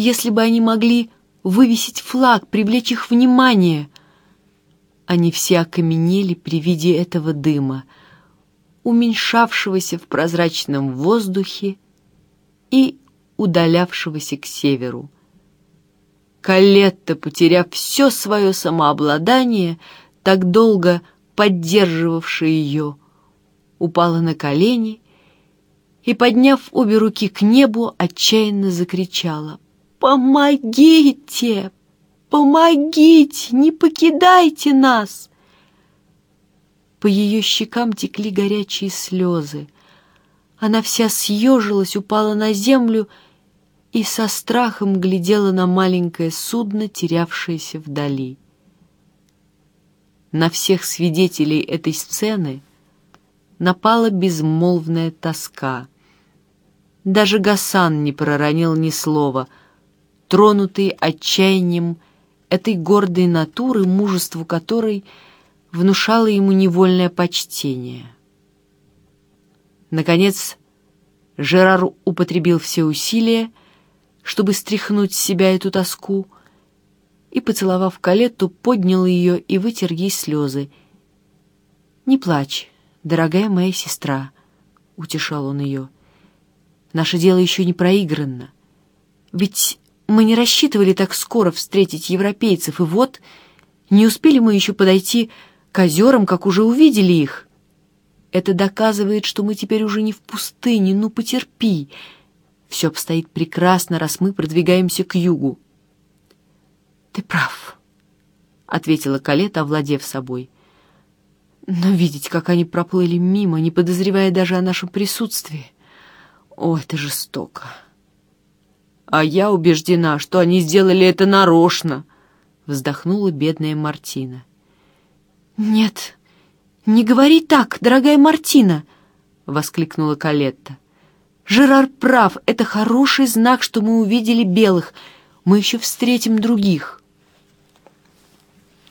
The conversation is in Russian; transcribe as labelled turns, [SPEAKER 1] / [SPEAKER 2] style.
[SPEAKER 1] если бы они могли вывесить флаг, привлечь их внимание. Они все окаменели при виде этого дыма, уменьшавшегося в прозрачном воздухе и удалявшегося к северу. Калетта, потеряв все свое самообладание, так долго поддерживавшее ее, упала на колени и, подняв обе руки к небу, отчаянно закричала «Помогите! Помогите! Не покидайте нас!» По ее щекам текли горячие слезы. Она вся съежилась, упала на землю и со страхом глядела на маленькое судно, терявшееся вдали. На всех свидетелей этой сцены напала безмолвная тоска. Даже Гасан не проронил ни слова, тронутый отчаянием этой гордой натуры, мужеству которой внушало ему невольное почтение. Наконец, Жерар употребил все усилия, чтобы стряхнуть с себя эту тоску, и, поцеловав Калетту, поднял ее и вытер ей слезы. «Не плачь, дорогая моя сестра», — утешал он ее. «Наше дело еще не проиграно. Ведь мы не рассчитывали так скоро встретить европейцев, и вот не успели мы еще подойти к озерам, как уже увидели их. Это доказывает, что мы теперь уже не в пустыне, ну потерпи». Все обстоит прекрасно, раз мы продвигаемся к югу. «Ты прав», — ответила Калета, овладев собой. «Но видеть, как они проплыли мимо, не подозревая даже о нашем присутствии, о, это жестоко». «А я убеждена, что они сделали это нарочно», — вздохнула бедная Мартина. «Нет, не говори так, дорогая Мартина!» — воскликнула Калетта. Жерар прав, это хороший знак, что мы увидели белых. Мы еще встретим других.